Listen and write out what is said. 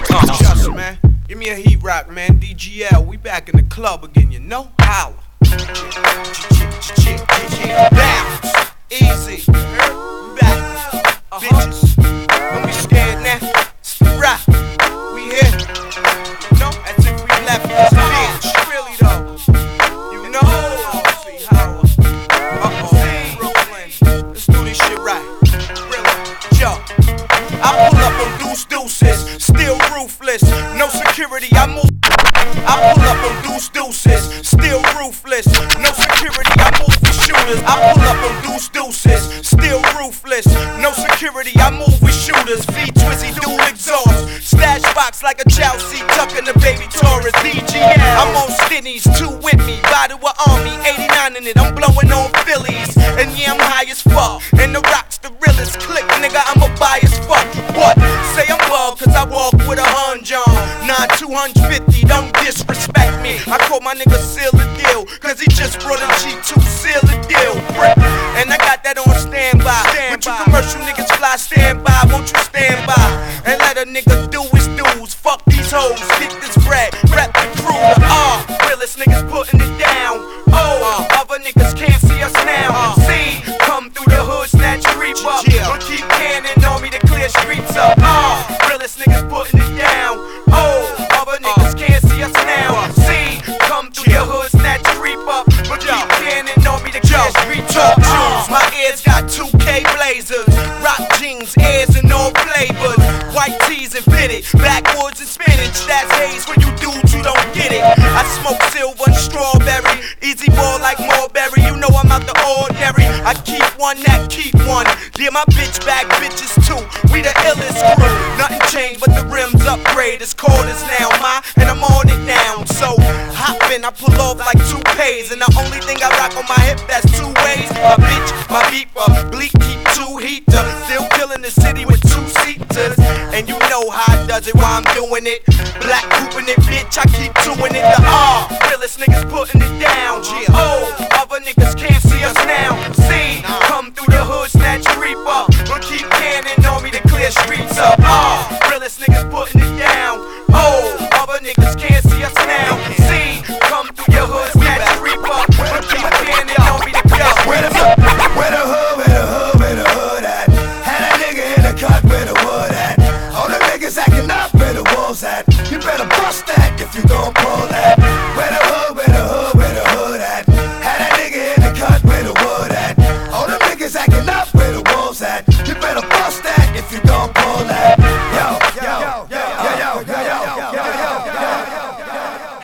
Dre. Uh. Just, man. Give me a heat rock, man. DGL, we back in the club again, you know? Holla. Bounce. Easy. Back. Bitches. Deuces, still ruthless, no security. I move with shooters. I pull up on deuce deuces, still ruthless, no security. I move with shooters. V Twizzy dual exhaust, stash box like a Chelsea, tucking the baby Taurus. DGL. I'm on skinnies, two with me, body with army, 89 in it. I'm blowing on Phillies, and yeah I'm high as fuck, and the rocks the realest. Click, nigga, I'm a bias fuck. What? Say I'm bald cause I walk with a hunch on. Nah, 250, don't disrespect cause he just brought a G2 seal the deal. And I got that on standby. Stand but you commercial niggas fly, stand by, won't you stand by? And let a nigga do his dues. Fuck these hoes, get this bread, rep the crew. The R, realest niggas putting it down. Oh, other niggas can't to clear streets up. Uh, my ears got 2K blazers. Rock jeans, airs and all flavors. White tees and fitted. Backwoods and spinach. That's haze when you dudes you don't get it. I smoke silver and strawberry. Easy ball like Mulberry. You know I'm out the ordinary. I keep one that keep one. Yeah, my bitch bag bitches too. We the illest crew. Nothing changed but the rims upgrade. It's cold as now, my, and I'm on it now. So hoppin', I pull off like toupees. And the only thing I rock on my hip, that's two ways. My bitch, my beeper, Bleek keep two heaters. Still killing the city with two seaters. And you know how I does it while I'm doing it. Black cooping it, bitch, I keep doing it. The R, realest niggas putting it down. Oh, other niggas can't see us now. See, come through the hood, snatch up. But keep cannon on me to clear streets up. R, realest niggas putting it You better bust that if you gon' pull that. Where the